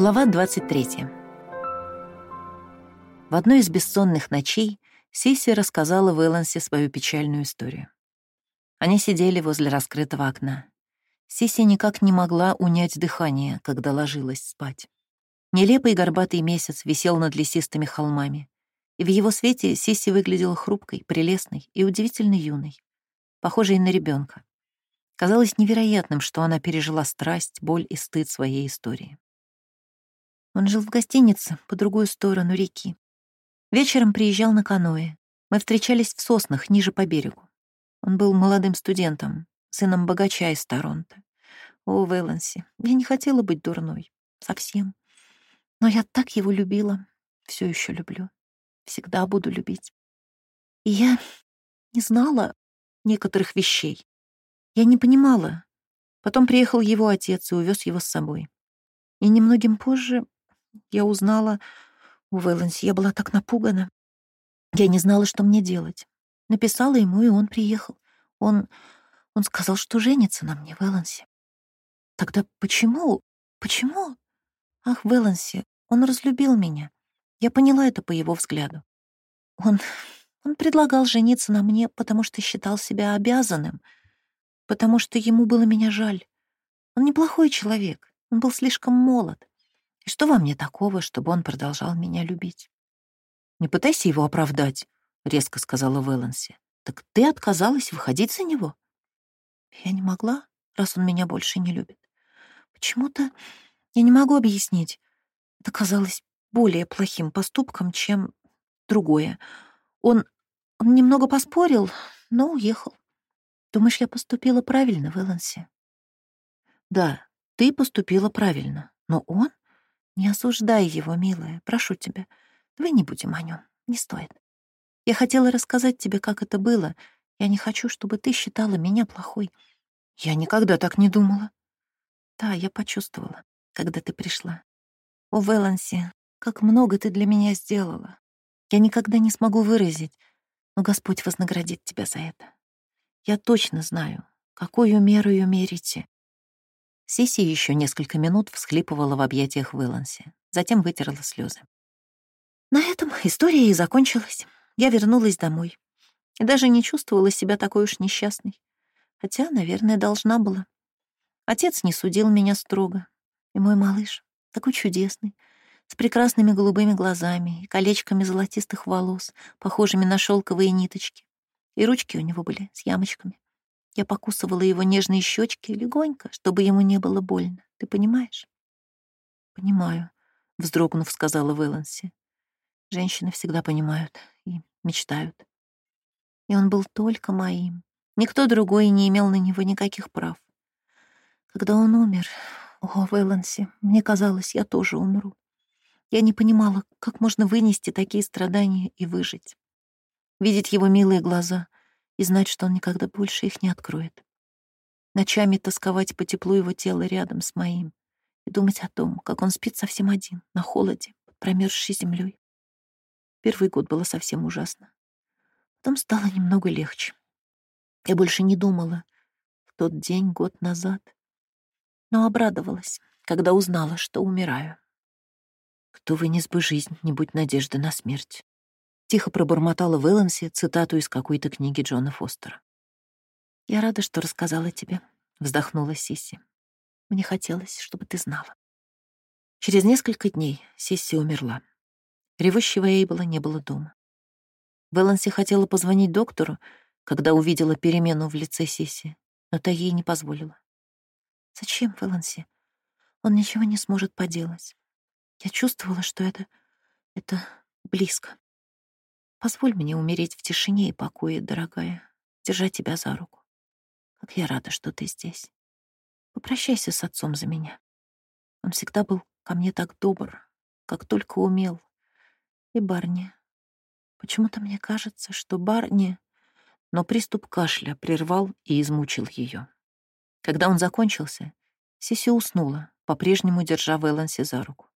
Глава 23. В одной из бессонных ночей Сиси рассказала Вэлансе свою печальную историю. Они сидели возле раскрытого окна. Сиси никак не могла унять дыхание, когда ложилась спать. Нелепый горбатый месяц висел над лесистыми холмами, и в его свете Сиси выглядела хрупкой, прелестной и удивительно юной, похожей на ребенка. Казалось невероятным, что она пережила страсть, боль и стыд своей истории. Он жил в гостинице по другую сторону реки. Вечером приезжал на каноэ. Мы встречались в соснах ниже по берегу. Он был молодым студентом, сыном богача из Торонто. О, Вэланси, я не хотела быть дурной. Совсем. Но я так его любила. Все еще люблю. Всегда буду любить. И я не знала некоторых вещей. Я не понимала. Потом приехал его отец и увез его с собой. И немногим позже я узнала... У Вэланси я была так напугана. Я не знала, что мне делать. Написала ему, и он приехал. Он... он сказал, что женится на мне, Вэланси. Тогда почему? Почему? Ах, Вэланси, он разлюбил меня. Я поняла это по его взгляду. Он... он предлагал жениться на мне, потому что считал себя обязанным — потому что ему было меня жаль. Он неплохой человек, он был слишком молод. И что во мне такого, чтобы он продолжал меня любить? «Не пытайся его оправдать», — резко сказала Вэланси. «Так ты отказалась выходить за него?» Я не могла, раз он меня больше не любит. Почему-то я не могу объяснить. Это казалось более плохим поступком, чем другое. Он, он немного поспорил, но уехал. Думаешь, я поступила правильно в Элансе? Да, ты поступила правильно, но он... Не осуждай его, милая, прошу тебя. Давай не будем о нем, не стоит. Я хотела рассказать тебе, как это было. Я не хочу, чтобы ты считала меня плохой. Я никогда так не думала. Да, я почувствовала, когда ты пришла. О, Веланси, как много ты для меня сделала. Я никогда не смогу выразить, но Господь вознаградит тебя за это. Я точно знаю, какую меру мерите. Сиси еще несколько минут всхлипывала в объятиях Вэланси, затем вытерла слезы. На этом история и закончилась. Я вернулась домой. И даже не чувствовала себя такой уж несчастной. Хотя, наверное, должна была. Отец не судил меня строго. И мой малыш, такой чудесный, с прекрасными голубыми глазами и колечками золотистых волос, похожими на шелковые ниточки и ручки у него были с ямочками. Я покусывала его нежные щечки легонько, чтобы ему не было больно. Ты понимаешь? Понимаю, вздрогнув, сказала Вэланси. Женщины всегда понимают и мечтают. И он был только моим. Никто другой не имел на него никаких прав. Когда он умер, о, Вэланси, мне казалось, я тоже умру. Я не понимала, как можно вынести такие страдания и выжить видеть его милые глаза и знать, что он никогда больше их не откроет. Ночами тосковать по теплу его тела рядом с моим и думать о том, как он спит совсем один, на холоде, под промерзшей землей. Первый год было совсем ужасно. Потом стало немного легче. Я больше не думала в тот день год назад, но обрадовалась, когда узнала, что умираю. Кто вынес бы жизнь, не будь надежды на смерть. Тихо пробормотала Вэланси цитату из какой-то книги Джона Фостера. «Я рада, что рассказала тебе», — вздохнула Сисси. «Мне хотелось, чтобы ты знала». Через несколько дней Сисси умерла. Ревущего Эйбла не было дома. Вэланси хотела позвонить доктору, когда увидела перемену в лице Сисси, но та ей не позволила. «Зачем, Вэланси? Он ничего не сможет поделать. Я чувствовала, что это... это близко. Позволь мне умереть в тишине и покое, дорогая, держать тебя за руку. Как я рада, что ты здесь. Попрощайся с отцом за меня. Он всегда был ко мне так добр, как только умел. И Барни. Почему-то мне кажется, что Барни... Но приступ кашля прервал и измучил ее. Когда он закончился, Сиси уснула, по-прежнему держа Вэланси за руку.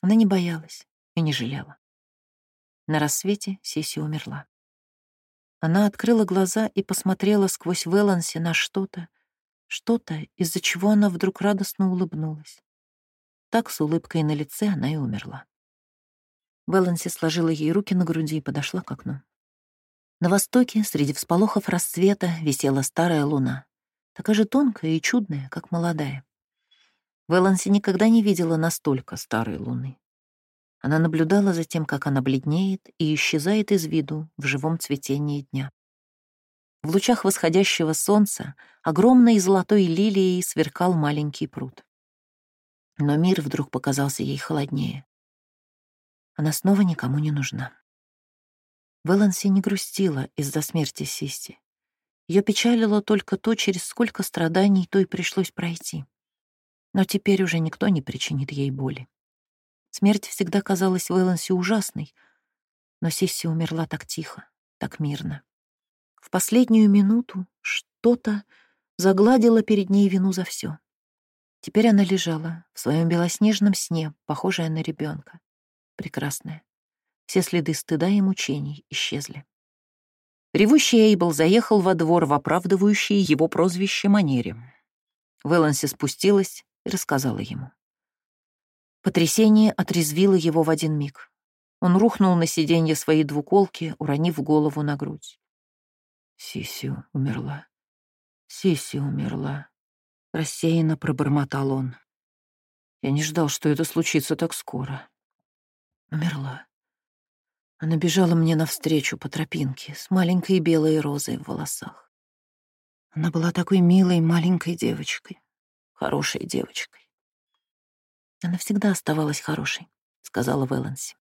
Она не боялась и не жалела. На рассвете Сиси умерла. Она открыла глаза и посмотрела сквозь Веланси на что-то, что-то, из-за чего она вдруг радостно улыбнулась. так с улыбкой на лице она и умерла. Вэланси сложила ей руки на груди и подошла к окну. На востоке, среди всполохов рассвета, висела старая луна, такая же тонкая и чудная, как молодая. Вэланси никогда не видела настолько старой луны. Она наблюдала за тем, как она бледнеет и исчезает из виду в живом цветении дня. В лучах восходящего солнца огромной золотой лилией сверкал маленький пруд. Но мир вдруг показался ей холоднее. Она снова никому не нужна. Вэланси не грустила из-за смерти Систи. Ее печалило только то, через сколько страданий то и пришлось пройти. Но теперь уже никто не причинит ей боли. Смерть всегда казалась Вэланси ужасной, но Сисси умерла так тихо, так мирно. В последнюю минуту что-то загладило перед ней вину за все. Теперь она лежала в своем белоснежном сне, похожая на ребенка, прекрасная. Все следы стыда и мучений исчезли. Ревущий Эйбл заехал во двор в оправдывающей его прозвище манере. Вэланси спустилась и рассказала ему. Потрясение отрезвило его в один миг. Он рухнул на сиденье своей двуколки, уронив голову на грудь. Сиси умерла. Сиси умерла. Рассеянно пробормотал он. Я не ждал, что это случится так скоро. Умерла. Она бежала мне навстречу по тропинке с маленькой белой розой в волосах. Она была такой милой маленькой девочкой, хорошей девочкой. Она всегда оставалась хорошей, сказала Вэланси.